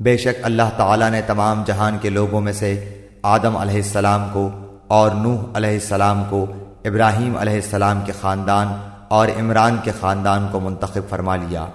بے شک اللہ تعالیٰ نے تمام جہان کے لوگوں میں سے آدم علیہ السلام کو اور نوح علیہ السلام کو، ابراہیم علیہ السلام کے خاندان اور عمران کے خاندان کو منتخب فرما لیا۔